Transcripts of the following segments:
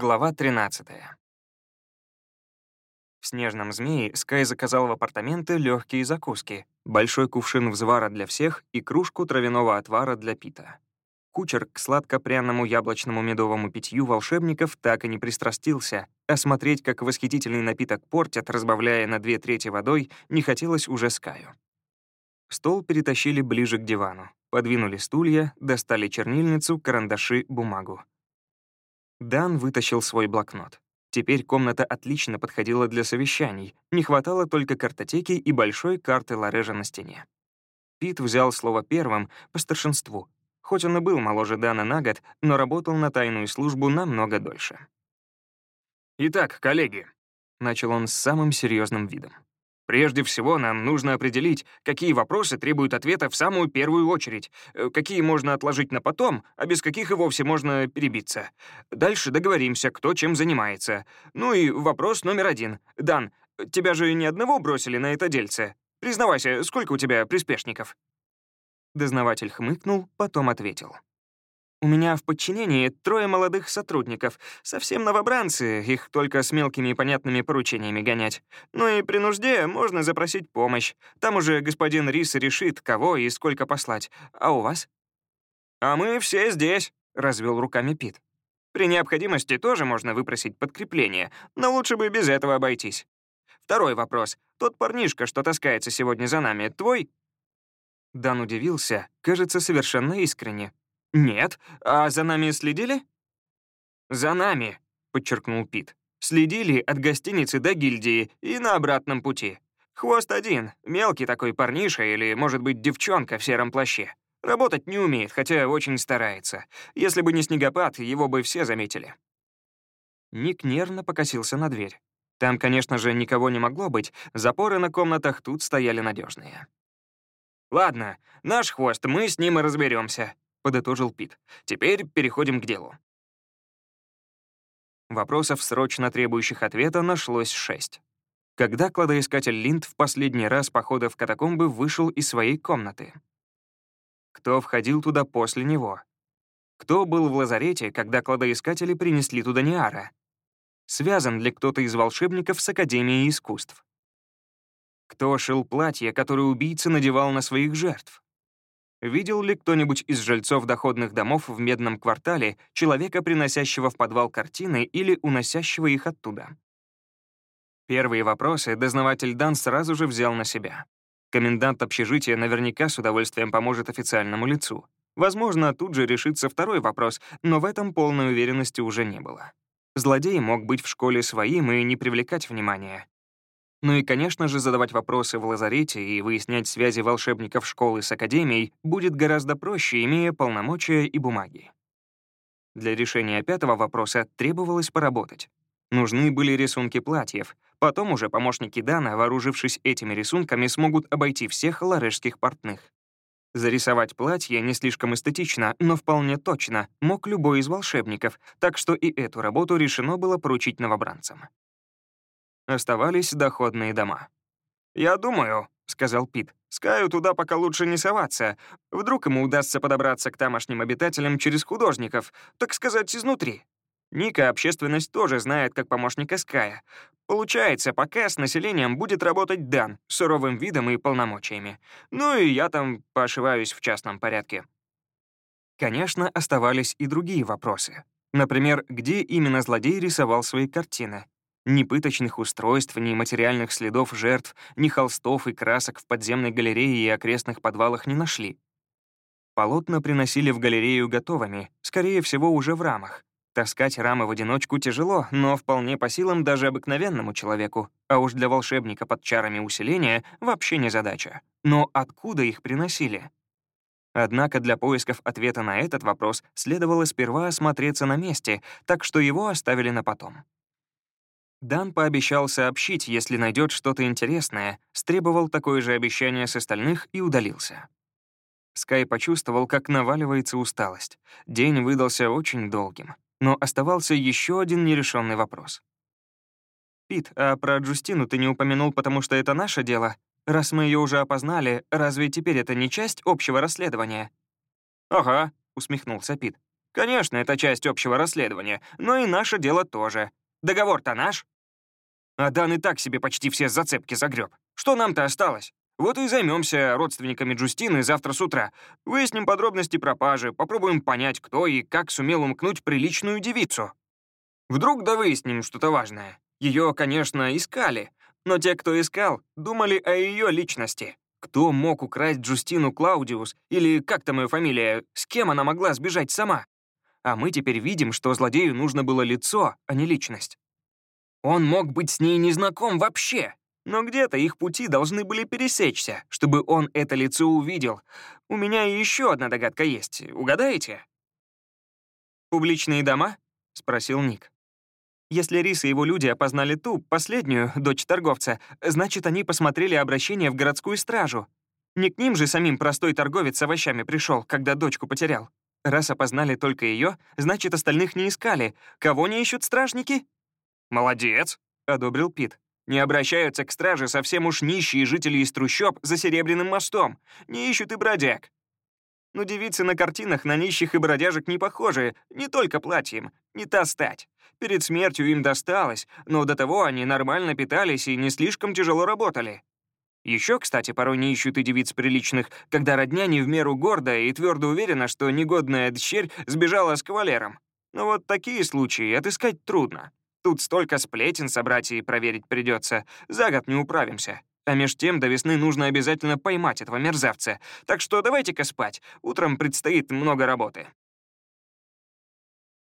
Глава 13. В «Снежном змее» Скай заказал в апартаменты легкие закуски, большой кувшин взвара для всех и кружку травяного отвара для Пита. Кучер к сладко-пряному яблочному медовому питью волшебников так и не пристрастился, а смотреть, как восхитительный напиток портят, разбавляя на две трети водой, не хотелось уже Скаю. Стол перетащили ближе к дивану, подвинули стулья, достали чернильницу, карандаши, бумагу. Дан вытащил свой блокнот. Теперь комната отлично подходила для совещаний, не хватало только картотеки и большой карты Лорежа на стене. Пит взял слово первым по старшинству. Хоть он и был моложе Дана на год, но работал на тайную службу намного дольше. «Итак, коллеги», — начал он с самым серьезным видом. Прежде всего, нам нужно определить, какие вопросы требуют ответа в самую первую очередь, э, какие можно отложить на потом, а без каких и вовсе можно перебиться. Дальше договоримся, кто чем занимается. Ну и вопрос номер один. Дан, тебя же ни одного бросили на это дельце. Признавайся, сколько у тебя приспешников?» Дознаватель хмыкнул, потом ответил. У меня в подчинении трое молодых сотрудников, совсем новобранцы, их только с мелкими и понятными поручениями гонять. Ну и при нужде можно запросить помощь. Там уже господин Рис решит, кого и сколько послать. А у вас? «А мы все здесь», — развел руками Пит. «При необходимости тоже можно выпросить подкрепление, но лучше бы без этого обойтись. Второй вопрос. Тот парнишка, что таскается сегодня за нами, твой?» Дан удивился, кажется, совершенно искренне. «Нет. А за нами следили?» «За нами», — подчеркнул Пит. «Следили от гостиницы до гильдии и на обратном пути. Хвост один, мелкий такой парниша или, может быть, девчонка в сером плаще. Работать не умеет, хотя очень старается. Если бы не снегопад, его бы все заметили». Ник нервно покосился на дверь. Там, конечно же, никого не могло быть, запоры на комнатах тут стояли надежные. «Ладно, наш хвост, мы с ним и разберемся. — подытожил Пит. «Теперь переходим к делу». Вопросов, срочно требующих ответа, нашлось шесть. Когда кладоискатель Линд в последний раз похода в катакомбы вышел из своей комнаты? Кто входил туда после него? Кто был в лазарете, когда кладоискатели принесли туда Неара? Связан ли кто-то из волшебников с Академией искусств? Кто шил платье, которое убийца надевал на своих жертв? Видел ли кто-нибудь из жильцов доходных домов в Медном квартале человека, приносящего в подвал картины или уносящего их оттуда? Первые вопросы дознаватель Дан сразу же взял на себя. Комендант общежития наверняка с удовольствием поможет официальному лицу. Возможно, тут же решится второй вопрос, но в этом полной уверенности уже не было. Злодей мог быть в школе своим и не привлекать внимания. Ну и, конечно же, задавать вопросы в лазарете и выяснять связи волшебников школы с академией будет гораздо проще, имея полномочия и бумаги. Для решения пятого вопроса требовалось поработать. Нужны были рисунки платьев. Потом уже помощники Дана, вооружившись этими рисунками, смогут обойти всех ларешских портных. Зарисовать платье не слишком эстетично, но вполне точно мог любой из волшебников, так что и эту работу решено было поручить новобранцам. Оставались доходные дома. «Я думаю», — сказал Пит, «Скаю туда пока лучше не соваться. Вдруг ему удастся подобраться к тамошним обитателям через художников, так сказать, изнутри. Ника общественность тоже знает как помощника Ская. Получается, пока с населением будет работать Дан, суровым видом и полномочиями. Ну и я там пошиваюсь в частном порядке». Конечно, оставались и другие вопросы. Например, где именно злодей рисовал свои картины? Ни пыточных устройств, ни материальных следов жертв, ни холстов и красок в подземной галерее и окрестных подвалах не нашли. Полотна приносили в галерею готовыми, скорее всего, уже в рамах. Таскать рамы в одиночку тяжело, но вполне по силам даже обыкновенному человеку, а уж для волшебника под чарами усиления вообще не задача. Но откуда их приносили? Однако для поисков ответа на этот вопрос следовало сперва осмотреться на месте, так что его оставили на потом. Дан пообещал сообщить, если найдет что-то интересное, стребовал такое же обещание с остальных и удалился. Скай почувствовал, как наваливается усталость. День выдался очень долгим, но оставался еще один нерешенный вопрос. «Пит, а про Джустину ты не упомянул, потому что это наше дело? Раз мы ее уже опознали, разве теперь это не часть общего расследования?» «Ага», — усмехнулся Пит. Конечно, это часть общего расследования, но и наше дело тоже. Договор-то наш. А Дан и так себе почти все зацепки загреб. Что нам-то осталось? Вот и займемся родственниками Джустины завтра с утра. Выясним подробности пропажи, попробуем понять, кто и как сумел умкнуть приличную девицу. Вдруг да выясним что-то важное. Ее, конечно, искали, но те, кто искал, думали о ее личности. Кто мог украсть Джустину Клаудиус, или как там ее фамилия, с кем она могла сбежать сама? А мы теперь видим, что злодею нужно было лицо, а не личность. Он мог быть с ней незнаком вообще, но где-то их пути должны были пересечься, чтобы он это лицо увидел. У меня еще одна догадка есть. Угадаете? «Публичные дома?» — спросил Ник. Если Рис и его люди опознали ту, последнюю, дочь торговца, значит, они посмотрели обращение в городскую стражу. Не к ним же самим простой торговец с овощами пришел, когда дочку потерял. Раз опознали только ее, значит, остальных не искали. Кого не ищут стражники? «Молодец», — одобрил Пит. «Не обращаются к страже совсем уж нищие жители из трущоб за Серебряным мостом. Не ищут и бродяг. Но девицы на картинах на нищих и бродяжек не похожи, не только платьем, не та стать. Перед смертью им досталось, но до того они нормально питались и не слишком тяжело работали. Еще, кстати, порой не ищут и девиц приличных, когда родня не в меру гордая и твердо уверена, что негодная дщерь сбежала с кавалером. Но вот такие случаи отыскать трудно. Тут столько сплетен собрать и проверить придется. За год не управимся. А меж тем до весны нужно обязательно поймать этого мерзавца. Так что давайте-ка спать. Утром предстоит много работы.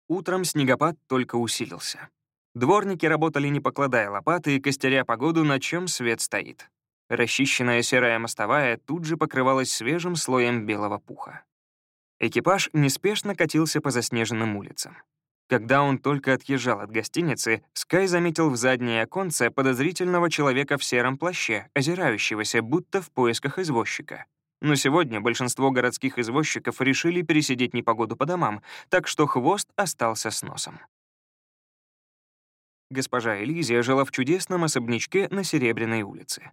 Утром снегопад только усилился. Дворники работали не покладая лопаты и костеря погоду, на чем свет стоит. Расчищенная серая мостовая тут же покрывалась свежим слоем белого пуха. Экипаж неспешно катился по заснеженным улицам. Когда он только отъезжал от гостиницы, Скай заметил в заднее оконце подозрительного человека в сером плаще, озирающегося, будто в поисках извозчика. Но сегодня большинство городских извозчиков решили пересидеть непогоду по домам, так что хвост остался с носом. Госпожа Элизия жила в чудесном особнячке на Серебряной улице.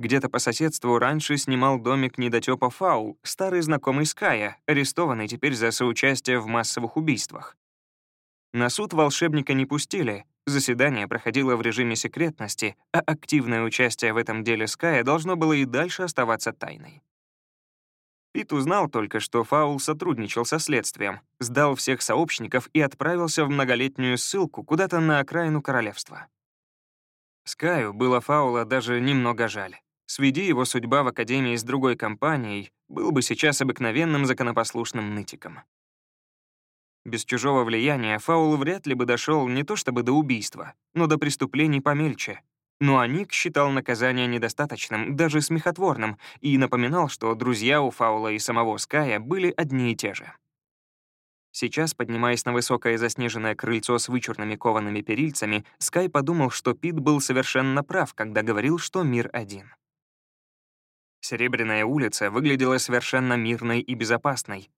Где-то по соседству раньше снимал домик недотёпа Фаул, старый знакомый Ская, арестованный теперь за соучастие в массовых убийствах. На суд волшебника не пустили, заседание проходило в режиме секретности, а активное участие в этом деле Ская должно было и дальше оставаться тайной. Пит узнал только, что Фаул сотрудничал со следствием, сдал всех сообщников и отправился в многолетнюю ссылку куда-то на окраину королевства. Скаю было Фаула даже немного жаль. Сведи его судьба в Академии с другой компанией, был бы сейчас обыкновенным законопослушным нытиком. Без чужого влияния Фаул вряд ли бы дошел не то чтобы до убийства, но до преступлений помельче, но Аник считал наказание недостаточным, даже смехотворным, и напоминал, что друзья у Фаула и самого Ская были одни и те же. Сейчас, поднимаясь на высокое заснеженное крыльцо с вычурными коваными перильцами, Скай подумал, что Пит был совершенно прав, когда говорил, что мир один. Серебряная улица выглядела совершенно мирной и безопасной,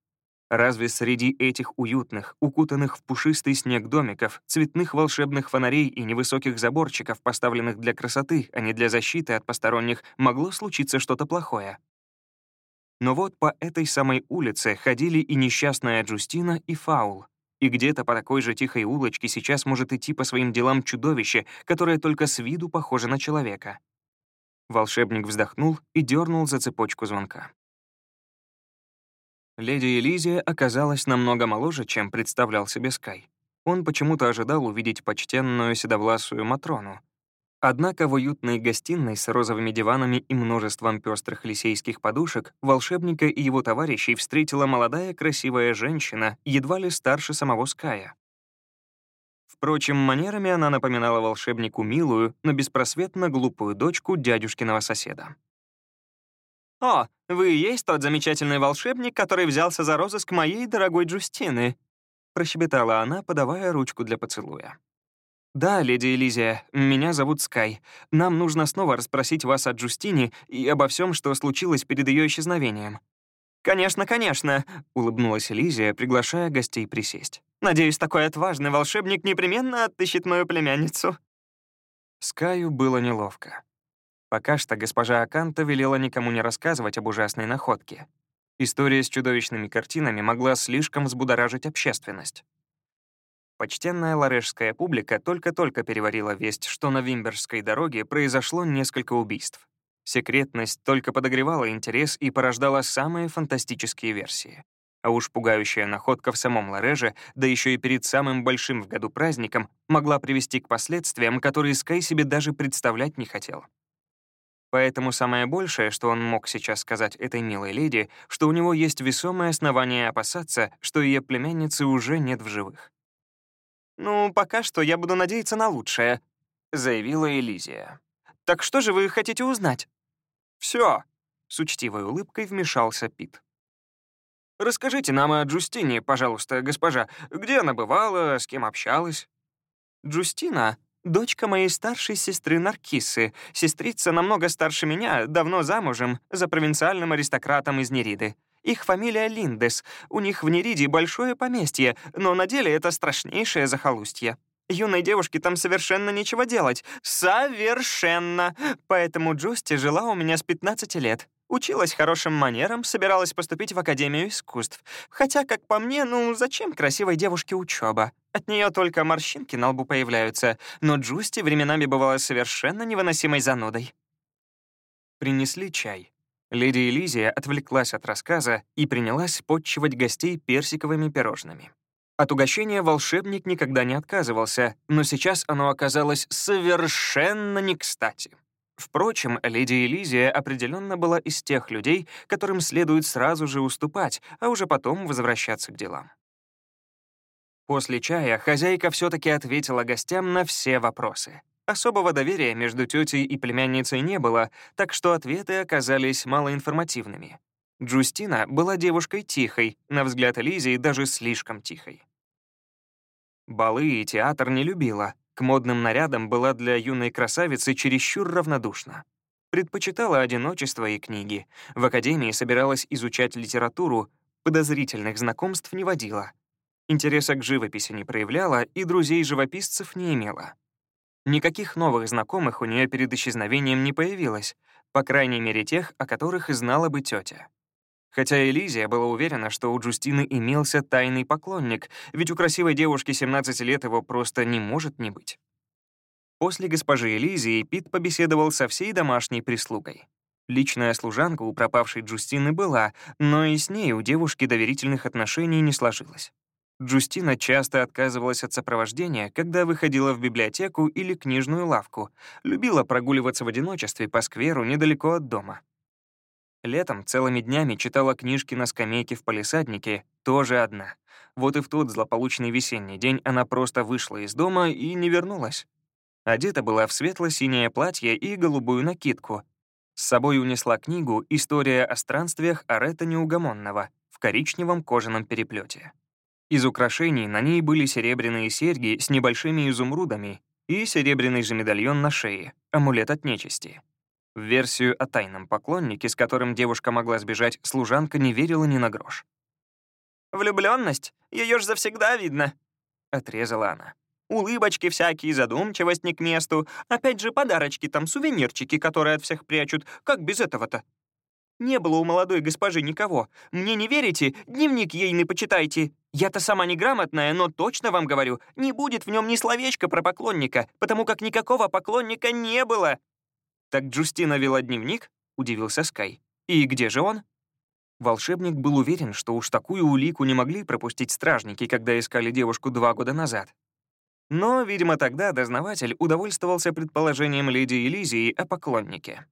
Разве среди этих уютных, укутанных в пушистый снег домиков, цветных волшебных фонарей и невысоких заборчиков, поставленных для красоты, а не для защиты от посторонних, могло случиться что-то плохое? Но вот по этой самой улице ходили и несчастная Джустина, и Фаул. И где-то по такой же тихой улочке сейчас может идти по своим делам чудовище, которое только с виду похоже на человека. Волшебник вздохнул и дернул за цепочку звонка. Леди Элизия оказалась намного моложе, чем представлял себе Скай. Он почему-то ожидал увидеть почтенную седовласую Матрону. Однако в уютной гостиной с розовыми диванами и множеством пестрых лисейских подушек волшебника и его товарищей встретила молодая красивая женщина, едва ли старше самого Ская. Впрочем, манерами она напоминала волшебнику милую, но беспросветно глупую дочку дядюшкиного соседа. «О, вы и есть тот замечательный волшебник, который взялся за розыск моей дорогой Джустины», прощебетала она, подавая ручку для поцелуя. «Да, леди Элизия, меня зовут Скай. Нам нужно снова расспросить вас о Джустине и обо всем, что случилось перед ее исчезновением». «Конечно, конечно», — улыбнулась Элизия, приглашая гостей присесть. «Надеюсь, такой отважный волшебник непременно отыщет мою племянницу». Скаю было неловко. Пока что госпожа Аканта велела никому не рассказывать об ужасной находке. История с чудовищными картинами могла слишком взбудоражить общественность. Почтенная ларешская публика только-только переварила весть, что на Вимберской дороге произошло несколько убийств. Секретность только подогревала интерес и порождала самые фантастические версии. А уж пугающая находка в самом Лареже, да еще и перед самым большим в году праздником, могла привести к последствиям, которые Скай себе даже представлять не хотел. Поэтому самое большее, что он мог сейчас сказать этой милой леди, что у него есть весомое основание опасаться, что ее племянницы уже нет в живых. «Ну, пока что я буду надеяться на лучшее», — заявила Элизия. «Так что же вы хотите узнать?» «Всё», — с учтивой улыбкой вмешался Пит. Расскажите нам о Джустине, пожалуйста, госпожа. Где она бывала, с кем общалась?» «Джустина — дочка моей старшей сестры Наркиссы. Сестрица намного старше меня, давно замужем, за провинциальным аристократом из Нериды. Их фамилия Линдес. У них в Нериде большое поместье, но на деле это страшнейшее захолустье. Юной девушке там совершенно нечего делать. Совершенно! Поэтому Джусти жила у меня с 15 лет. Училась хорошим манерам, собиралась поступить в Академию искусств. Хотя, как по мне, ну зачем красивой девушке учеба? От нее только морщинки на лбу появляются, но Джусти временами бывала совершенно невыносимой занудой. Принесли чай. Леди Элизия отвлеклась от рассказа и принялась подчивать гостей персиковыми пирожными. От угощения волшебник никогда не отказывался, но сейчас оно оказалось совершенно не кстати. Впрочем, леди Элизия определенно была из тех людей, которым следует сразу же уступать, а уже потом возвращаться к делам. После чая хозяйка все-таки ответила гостям на все вопросы. Особого доверия между тетей и племянницей не было, так что ответы оказались малоинформативными. Джустина была девушкой тихой, на взгляд Элизии даже слишком тихой. Балы и театр не любила, к модным нарядам была для юной красавицы чересчур равнодушна. Предпочитала одиночество и книги. В академии собиралась изучать литературу, подозрительных знакомств не водила. Интереса к живописи не проявляла и друзей-живописцев не имела. Никаких новых знакомых у нее перед исчезновением не появилось, по крайней мере тех, о которых знала бы тетя. Хотя Элизия была уверена, что у Джустины имелся тайный поклонник, ведь у красивой девушки 17 лет его просто не может не быть. После госпожи Элизии Пит побеседовал со всей домашней прислугой. Личная служанка у пропавшей Джустины была, но и с ней у девушки доверительных отношений не сложилось. Джустина часто отказывалась от сопровождения, когда выходила в библиотеку или книжную лавку, любила прогуливаться в одиночестве по скверу недалеко от дома. Летом целыми днями читала книжки на скамейке в палисаднике, тоже одна. Вот и в тот злополучный весенний день она просто вышла из дома и не вернулась. Одета была в светло-синее платье и голубую накидку. С собой унесла книгу «История о странствиях Арета Неугомонного» в коричневом кожаном переплете. Из украшений на ней были серебряные серьги с небольшими изумрудами и серебряный же медальон на шее, амулет от нечисти. В версию о тайном поклоннике, с которым девушка могла сбежать, служанка не верила ни на грош. «Влюблённость? Её ж завсегда видно», — отрезала она. «Улыбочки всякие, задумчивость не к месту. Опять же, подарочки там, сувенирчики, которые от всех прячут. Как без этого-то?» «Не было у молодой госпожи никого. Мне не верите? Дневник ейный почитайте. Я-то сама неграмотная, но точно вам говорю, не будет в нём ни словечка про поклонника, потому как никакого поклонника не было. «Так Джустина вела дневник?» — удивился Скай. «И где же он?» Волшебник был уверен, что уж такую улику не могли пропустить стражники, когда искали девушку два года назад. Но, видимо, тогда дознаватель удовольствовался предположением леди Элизии о поклоннике.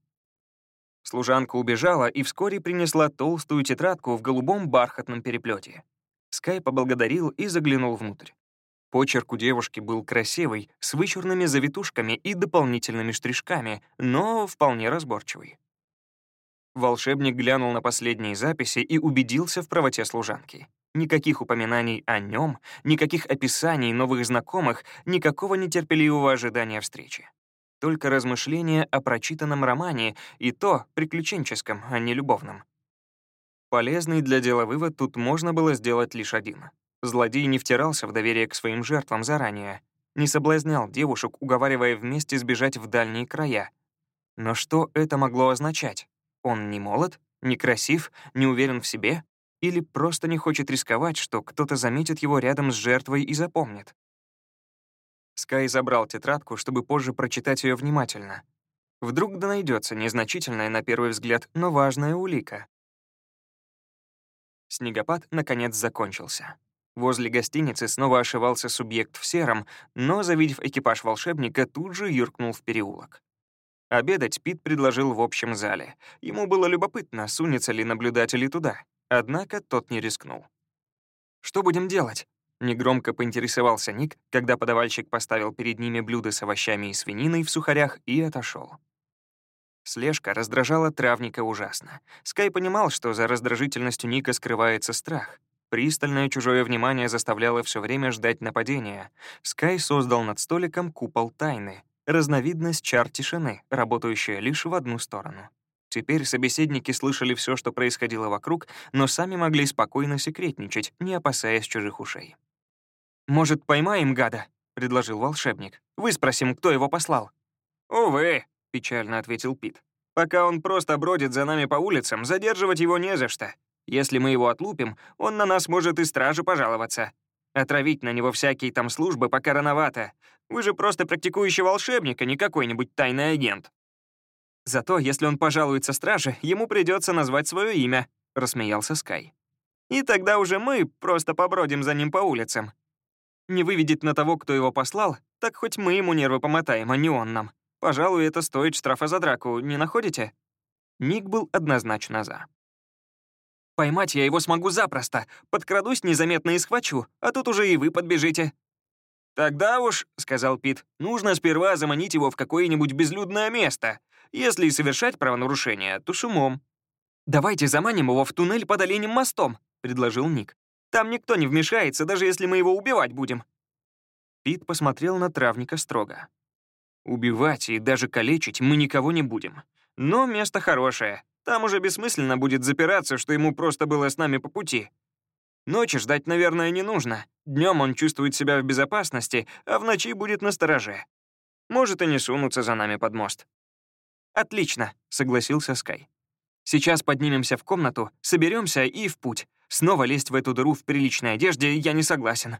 Служанка убежала и вскоре принесла толстую тетрадку в голубом бархатном переплете. Скай поблагодарил и заглянул внутрь. Почерк у девушки был красивый, с вычурными завитушками и дополнительными штришками, но вполне разборчивый. Волшебник глянул на последние записи и убедился в правоте служанки. Никаких упоминаний о нем, никаких описаний новых знакомых, никакого нетерпеливого ожидания встречи. Только размышления о прочитанном романе, и то приключенческом, а не любовном. Полезный для дела вывод тут можно было сделать лишь один. Злодей не втирался в доверие к своим жертвам заранее, не соблазнял девушек, уговаривая вместе сбежать в дальние края. Но что это могло означать? Он не молод? Некрасив, не уверен в себе? Или просто не хочет рисковать, что кто-то заметит его рядом с жертвой и запомнит? Скай забрал тетрадку, чтобы позже прочитать ее внимательно. Вдруг да найдется незначительная на первый взгляд, но важная улика. Снегопад, наконец, закончился. Возле гостиницы снова ошивался субъект в сером, но, завидев экипаж волшебника, тут же юркнул в переулок. Обедать Пит предложил в общем зале. Ему было любопытно, сунется ли наблюдатели туда. Однако тот не рискнул. «Что будем делать?» Негромко поинтересовался Ник, когда подавальщик поставил перед ними блюдо с овощами и свининой в сухарях и отошел. Слежка раздражала травника ужасно. Скай понимал, что за раздражительностью Ника скрывается страх. Пристальное чужое внимание заставляло все время ждать нападения. Скай создал над столиком купол тайны, разновидность чар тишины, работающая лишь в одну сторону. Теперь собеседники слышали все, что происходило вокруг, но сами могли спокойно секретничать, не опасаясь чужих ушей. «Может, поймаем гада?» — предложил волшебник. «Вы спросим, кто его послал». «Увы», — печально ответил Пит. «Пока он просто бродит за нами по улицам, задерживать его не за что. Если мы его отлупим, он на нас может и стражу пожаловаться. Отравить на него всякие там службы пока рановато. Вы же просто практикующий волшебник, а не какой-нибудь тайный агент». «Зато, если он пожалуется страже, ему придется назвать свое имя», — рассмеялся Скай. «И тогда уже мы просто побродим за ним по улицам. Не выведет на того, кто его послал, так хоть мы ему нервы помотаем, а не он нам. Пожалуй, это стоит штрафа за драку, не находите?» Ник был однозначно за. «Поймать я его смогу запросто. Подкрадусь незаметно и схвачу, а тут уже и вы подбежите». «Тогда уж», — сказал Пит, — «нужно сперва заманить его в какое-нибудь безлюдное место. Если и совершать правонарушение, то шумом». «Давайте заманим его в туннель под оленем мостом», — предложил Ник. Там никто не вмешается, даже если мы его убивать будем». Пит посмотрел на травника строго. «Убивать и даже калечить мы никого не будем. Но место хорошее. Там уже бессмысленно будет запираться, что ему просто было с нами по пути. Ночи ждать, наверное, не нужно. Днем он чувствует себя в безопасности, а в ночи будет на стороже. Может и не сунуться за нами под мост». «Отлично», — согласился Скай. «Сейчас поднимемся в комнату, соберемся и в путь. Снова лезть в эту дыру в приличной одежде я не согласен.